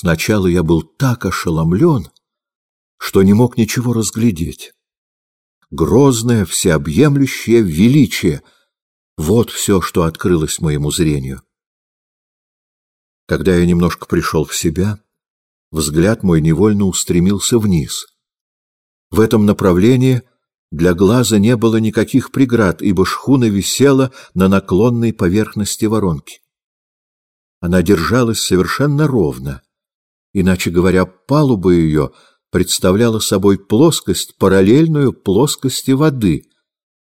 Сначала я был так ошеломлен, что не мог ничего разглядеть. Грозное, всеобъемлющее величие — вот все, что открылось моему зрению. Когда я немножко пришел в себя, взгляд мой невольно устремился вниз. В этом направлении для глаза не было никаких преград, ибо шхуна висела на наклонной поверхности воронки. Она держалась совершенно ровно. Иначе говоря, палуба ее представляла собой плоскость, параллельную плоскости воды,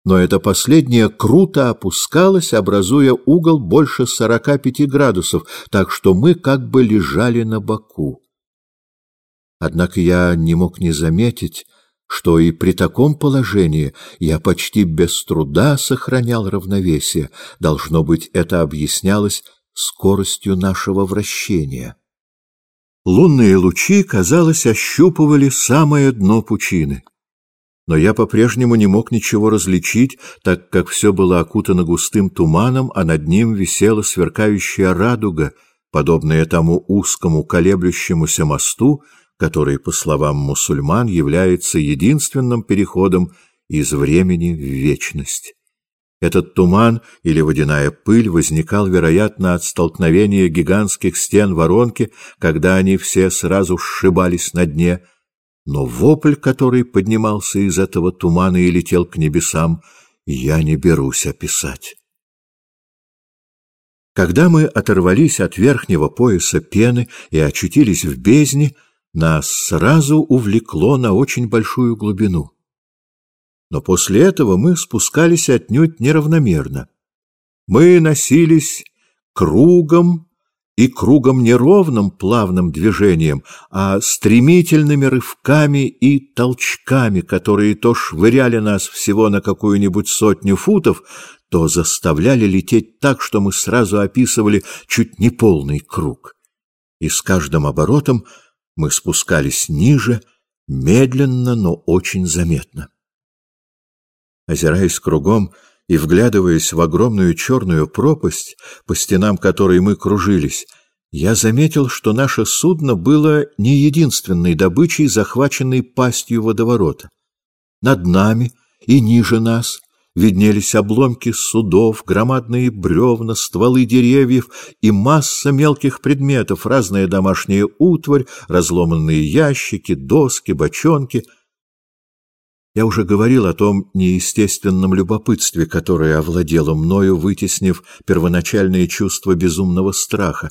но эта последняя круто опускалась, образуя угол больше 45 градусов, так что мы как бы лежали на боку. Однако я не мог не заметить, что и при таком положении я почти без труда сохранял равновесие. Должно быть, это объяснялось скоростью нашего вращения. Лунные лучи, казалось, ощупывали самое дно пучины. Но я по-прежнему не мог ничего различить, так как все было окутано густым туманом, а над ним висела сверкающая радуга, подобная тому узкому колеблющемуся мосту, который, по словам мусульман, является единственным переходом из времени в вечность. Этот туман или водяная пыль возникал, вероятно, от столкновения гигантских стен воронки, когда они все сразу сшибались на дне, но вопль, который поднимался из этого тумана и летел к небесам, я не берусь описать. Когда мы оторвались от верхнего пояса пены и очутились в бездне, нас сразу увлекло на очень большую глубину. Но после этого мы спускались отнюдь неравномерно. Мы носились кругом и кругом неровным плавным движением, а стремительными рывками и толчками, которые то швыряли нас всего на какую-нибудь сотню футов, то заставляли лететь так, что мы сразу описывали чуть не полный круг. И с каждым оборотом мы спускались ниже, медленно, но очень заметно. Озираясь кругом и вглядываясь в огромную черную пропасть, по стенам которой мы кружились, я заметил, что наше судно было не единственной добычей, захваченной пастью водоворота. Над нами и ниже нас виднелись обломки судов, громадные бревна, стволы деревьев и масса мелких предметов, разная домашняя утварь, разломанные ящики, доски, бочонки. Я уже говорил о том неестественном любопытстве, которое овладело мною, вытеснив первоначальные чувства безумного страха.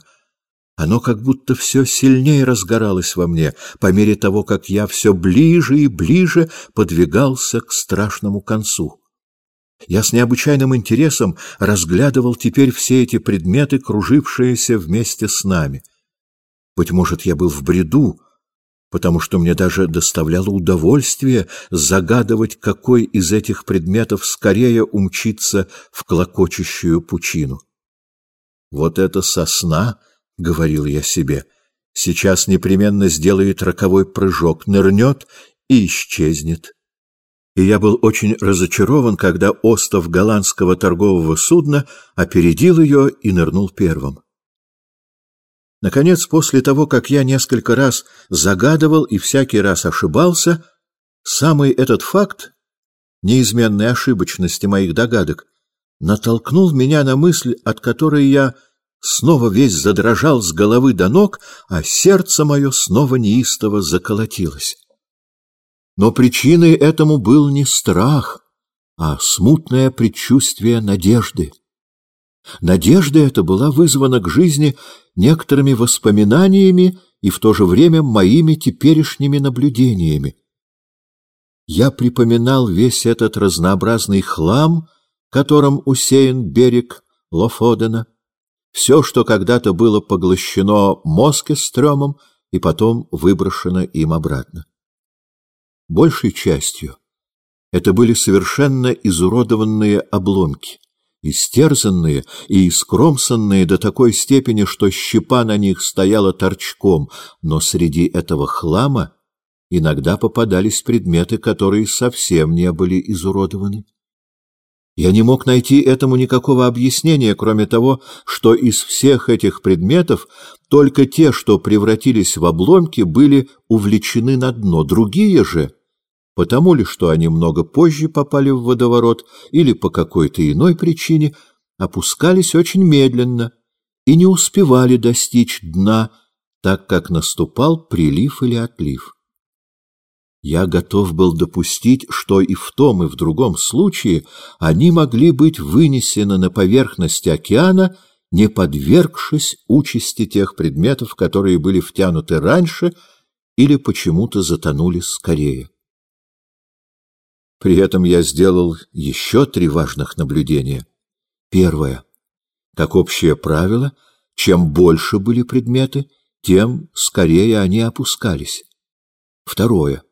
Оно как будто все сильнее разгоралось во мне, по мере того, как я все ближе и ближе подвигался к страшному концу. Я с необычайным интересом разглядывал теперь все эти предметы, кружившиеся вместе с нами. Быть может, я был в бреду, потому что мне даже доставляло удовольствие загадывать, какой из этих предметов скорее умчится в клокочущую пучину. «Вот это сосна», — говорил я себе, — «сейчас непременно сделает роковой прыжок, нырнет и исчезнет» и я был очень разочарован, когда остов голландского торгового судна опередил ее и нырнул первым. Наконец, после того, как я несколько раз загадывал и всякий раз ошибался, самый этот факт, неизменной ошибочности моих догадок, натолкнул меня на мысль, от которой я снова весь задрожал с головы до ног, а сердце мое снова неистово заколотилось. Но причиной этому был не страх, а смутное предчувствие надежды. Надежда эта была вызвана к жизни некоторыми воспоминаниями и в то же время моими теперешними наблюдениями. Я припоминал весь этот разнообразный хлам, которым усеян берег Лофодена, все, что когда-то было поглощено Москестремом и потом выброшено им обратно большей частью это были совершенно изуродованные обломки, истерзанные и искромсанные до такой степени, что щепа на них стояла торчком, но среди этого хлама иногда попадались предметы, которые совсем не были изуродованы. Я не мог найти этому никакого объяснения, кроме того, что из всех этих предметов только те, что превратились в обломки, были увлечены на дно, другие же, потому ли, что они много позже попали в водоворот или по какой-то иной причине, опускались очень медленно и не успевали достичь дна, так как наступал прилив или отлив. Я готов был допустить, что и в том, и в другом случае они могли быть вынесены на поверхность океана, не подвергшись участи тех предметов, которые были втянуты раньше или почему-то затонули скорее. При этом я сделал еще три важных наблюдения. Первое. Как общее правило, чем больше были предметы, тем скорее они опускались. Второе.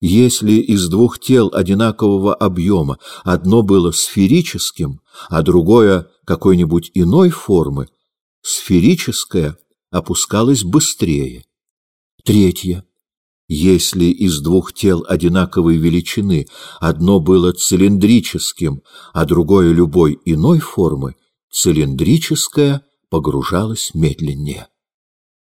Если из двух тел одинакового объема одно было сферическим, а другое какой-нибудь иной формы, сферическое опускалось быстрее. Третье. Если из двух тел одинаковой величины одно было цилиндрическим, а другое любой иной формы, цилиндрическое погружалось медленнее.